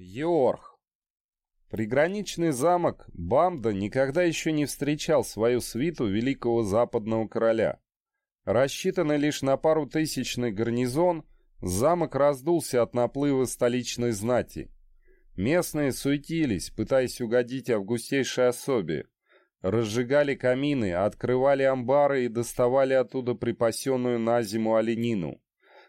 Йорх. Приграничный замок Бамда никогда еще не встречал свою свиту великого западного короля. Рассчитанный лишь на пару тысячный гарнизон, замок раздулся от наплыва столичной знати. Местные суетились, пытаясь угодить августейшей особе. Разжигали камины, открывали амбары и доставали оттуда припасенную на зиму оленину.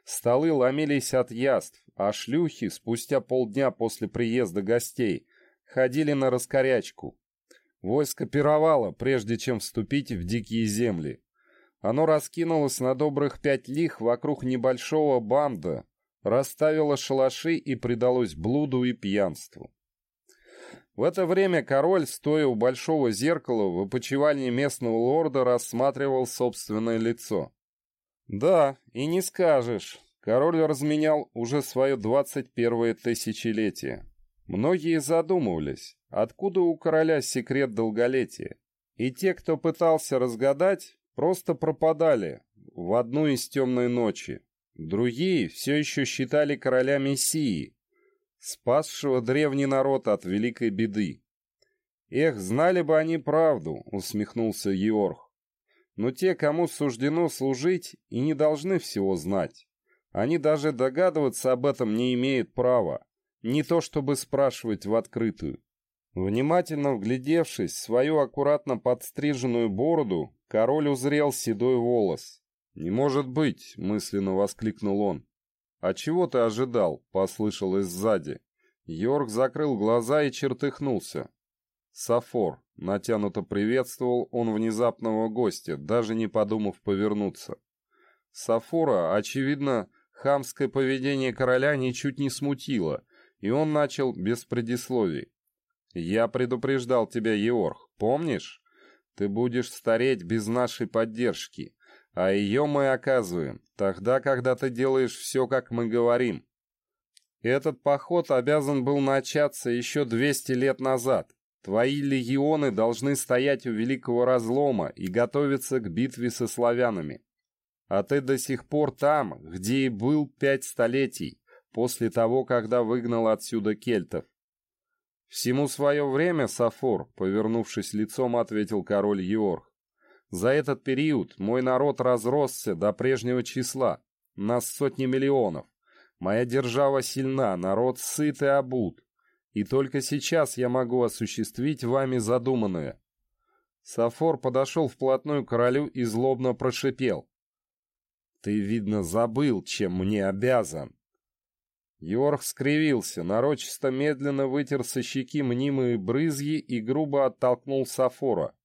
Столы ломились от яств, а шлюхи спустя полдня после приезда гостей ходили на раскорячку. Войско пировало, прежде чем вступить в дикие земли. Оно раскинулось на добрых пять лиг вокруг небольшого банда, расставило шалаши и предалось блуду и пьянству. В это время король, стоя у большого зеркала в опочивальне местного лорда, рассматривал собственное лицо. Да, и не скажешь. Король разменял уже свое 21-е тысячелетие. Многие задумывались, откуда у короля секрет долголетия. И те, кто пытался разгадать, просто пропадали в одну из темной ночи. Другие все еще считали короля мессией, спасшего древний народ от великой беды. «Эх, знали бы они правду», — усмехнулся Георг. Но те, кому суждено служить, и не должны всего знать. Они даже догадываться об этом не имеют права, не то чтобы спрашивать в открытую. Внимательно вглядевшись в свою аккуратно подстриженную бороду, король узрел седой волос. «Не может быть!» — мысленно воскликнул он. «А чего ты ожидал?» — послышалось сзади. Йорк закрыл глаза и чертыхнулся. Сафор. Натянуто приветствовал он внезапного гостя, даже не подумав повернуться. Сафора, очевидно, хамское поведение короля ничуть не смутило, и он начал без предисловий. «Я предупреждал тебя, Еорх, помнишь? Ты будешь стареть без нашей поддержки, а ее мы оказываем, тогда, когда ты делаешь все, как мы говорим». Этот поход обязан был начаться еще 200 лет назад, Твои легионы должны стоять у Великого Разлома и готовиться к битве со славянами. А ты до сих пор там, где и был пять столетий, после того, когда выгнал отсюда кельтов. Всему свое время, Сафор, повернувшись лицом, ответил король Еорг. За этот период мой народ разросся до прежнего числа, нас сотни миллионов. Моя держава сильна, народ сыт и обут и только сейчас я могу осуществить вами задуманное». Сафор подошел вплотную к королю и злобно прошипел. «Ты, видно, забыл, чем мне обязан». Йорх скривился, нарочисто медленно вытер со щеки мнимые брызги и грубо оттолкнул Сафора.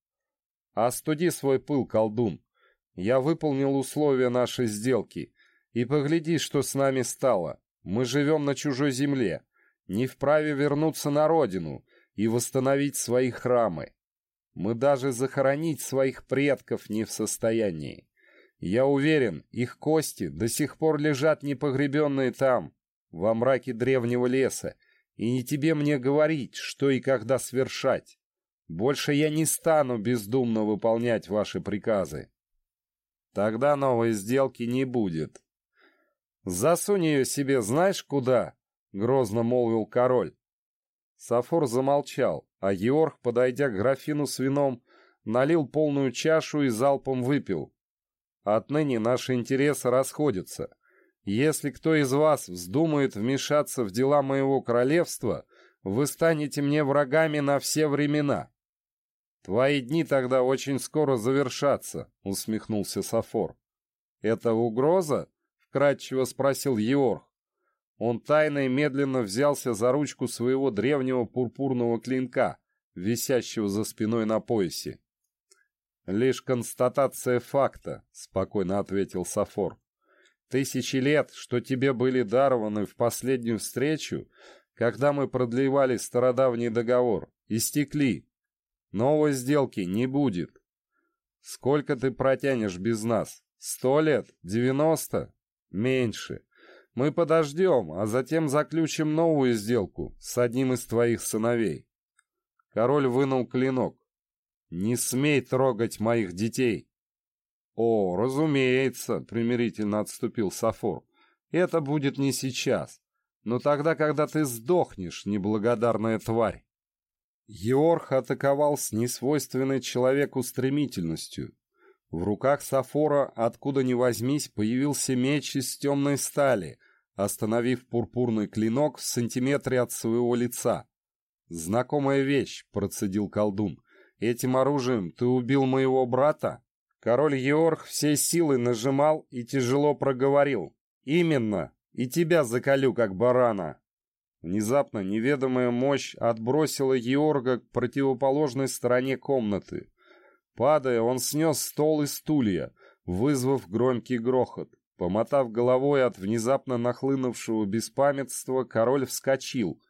«Остуди свой пыл, колдун. Я выполнил условия нашей сделки. И погляди, что с нами стало. Мы живем на чужой земле не вправе вернуться на родину и восстановить свои храмы. Мы даже захоронить своих предков не в состоянии. Я уверен, их кости до сих пор лежат непогребенные там, во мраке древнего леса, и не тебе мне говорить, что и когда свершать. Больше я не стану бездумно выполнять ваши приказы. Тогда новой сделки не будет. Засунь ее себе знаешь куда, грозно молвил король. Сафор замолчал, а Георг, подойдя к графину с вином, налил полную чашу и залпом выпил. Отныне наши интересы расходятся. Если кто из вас вздумает вмешаться в дела моего королевства, вы станете мне врагами на все времена. Твои дни тогда очень скоро завершатся, усмехнулся Сафор. Это угроза? вкратчиво спросил Георг. Он тайно и медленно взялся за ручку своего древнего пурпурного клинка, висящего за спиной на поясе. «Лишь констатация факта», — спокойно ответил Сафор. «Тысячи лет, что тебе были дарованы в последнюю встречу, когда мы продлевали стародавний договор, истекли. Новой сделки не будет. Сколько ты протянешь без нас? Сто лет? Девяносто? Меньше. Мы подождем, а затем заключим новую сделку с одним из твоих сыновей. Король вынул клинок. Не смей трогать моих детей. О, разумеется, примирительно отступил Сафор. Это будет не сейчас. но тогда, когда ты сдохнешь, неблагодарная тварь. Георг атаковал с несвойственной человеку стремительностью. В руках Сафора, откуда ни возьмись, появился меч из темной стали, остановив пурпурный клинок в сантиметре от своего лица. «Знакомая вещь», — процедил колдун. «Этим оружием ты убил моего брата?» Король Георг всей силой нажимал и тяжело проговорил. «Именно! И тебя закалю, как барана!» Внезапно неведомая мощь отбросила Георга к противоположной стороне комнаты. Падая, он снес стол и стулья, вызвав громкий грохот. Помотав головой от внезапно нахлынувшего беспамятства, король вскочил.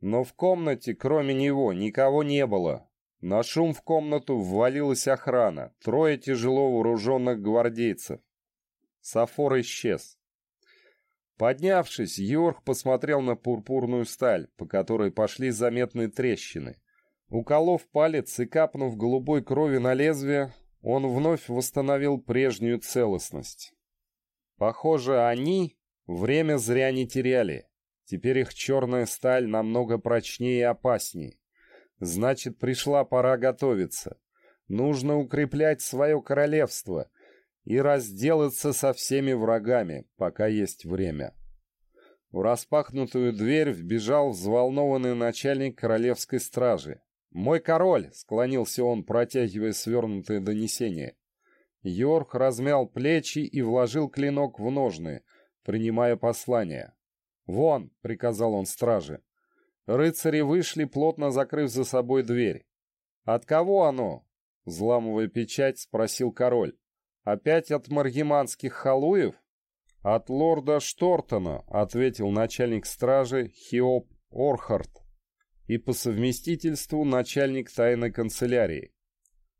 Но в комнате, кроме него, никого не было. На шум в комнату ввалилась охрана, трое тяжело вооруженных гвардейцев. Сафор исчез. Поднявшись, Йорк посмотрел на пурпурную сталь, по которой пошли заметные трещины. Уколов палец и капнув голубой крови на лезвие, он вновь восстановил прежнюю целостность. Похоже, они время зря не теряли. Теперь их черная сталь намного прочнее и опаснее. Значит, пришла пора готовиться. Нужно укреплять свое королевство и разделаться со всеми врагами, пока есть время. В распахнутую дверь вбежал взволнованный начальник королевской стражи. «Мой король!» — склонился он, протягивая свернутое донесение. Йорк размял плечи и вложил клинок в ножны, принимая послание. «Вон!» — приказал он страже. Рыцари вышли, плотно закрыв за собой дверь. «От кого оно?» — взламывая печать, спросил король. «Опять от маргиманских халуев?» «От лорда Штортона», — ответил начальник стражи Хиоп Орхард и по совместительству начальник тайной канцелярии.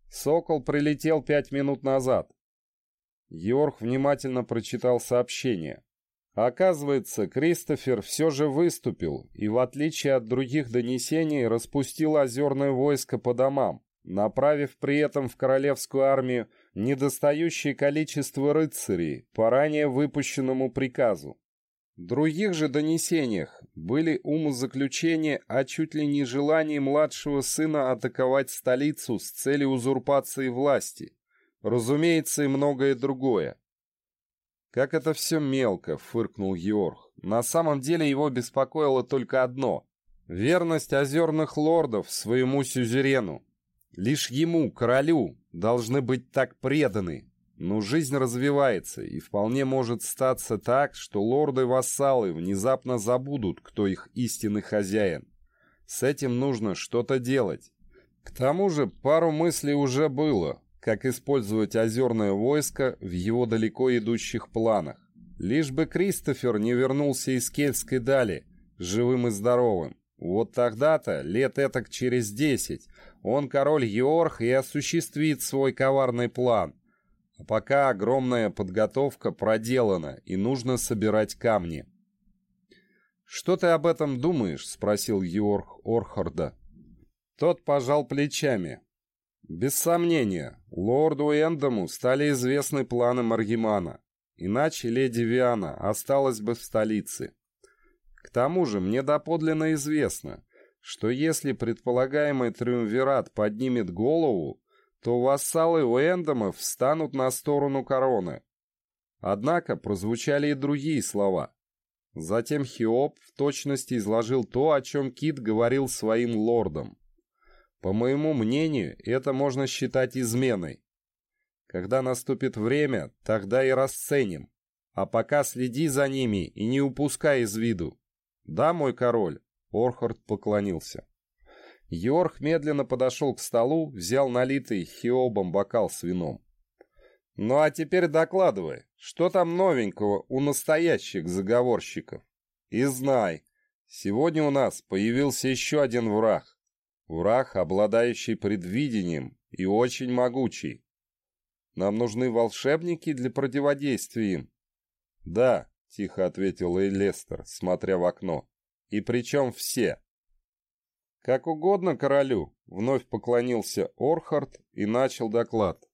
«Сокол прилетел пять минут назад». Йорк внимательно прочитал сообщение. Оказывается, Кристофер все же выступил и, в отличие от других донесений, распустил озерное войско по домам, направив при этом в королевскую армию недостающее количество рыцарей по ранее выпущенному приказу. В других же донесениях были умозаключения о чуть ли не желании младшего сына атаковать столицу с целью узурпации власти. Разумеется, и многое другое. «Как это все мелко!» — фыркнул Георг. На самом деле его беспокоило только одно — верность озерных лордов своему сюзерену. Лишь ему, королю, должны быть так преданы. Но жизнь развивается, и вполне может статься так, что лорды-вассалы внезапно забудут, кто их истинный хозяин. С этим нужно что-то делать. К тому же пару мыслей уже было как использовать озерное войско в его далеко идущих планах. Лишь бы Кристофер не вернулся из Кельтской дали, живым и здоровым. Вот тогда-то, лет этак через десять, он, король Георг, и осуществит свой коварный план. А пока огромная подготовка проделана, и нужно собирать камни. «Что ты об этом думаешь?» — спросил Георг Орхарда. Тот пожал плечами. Без сомнения, лорду Эндому стали известны планы Маргимана, иначе леди Виана осталась бы в столице. К тому же мне доподлинно известно, что если предполагаемый триумвират поднимет голову, то вассалы Уэндомов встанут на сторону короны. Однако прозвучали и другие слова. Затем Хиоп в точности изложил то, о чем Кит говорил своим лордам. По моему мнению, это можно считать изменой. Когда наступит время, тогда и расценим. А пока следи за ними и не упускай из виду. Да, мой король, Орхард поклонился. Йорх медленно подошел к столу, взял налитый хиобом бокал с вином. «Ну а теперь докладывай, что там новенького у настоящих заговорщиков? И знай, сегодня у нас появился еще один враг. Враг, обладающий предвидением и очень могучий. Нам нужны волшебники для противодействия им. Да, тихо ответил Эйлестер, смотря в окно. И причем все. Как угодно королю, вновь поклонился Орхард и начал доклад.